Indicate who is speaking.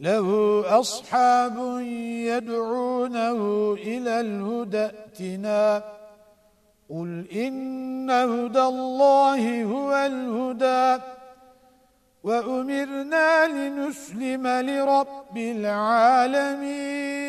Speaker 1: له أصحاب يدعونه إلى الهدى ائتنا. قل إن هدى الله هو الهدى. وأمرنا لنسلم لرب العالمين.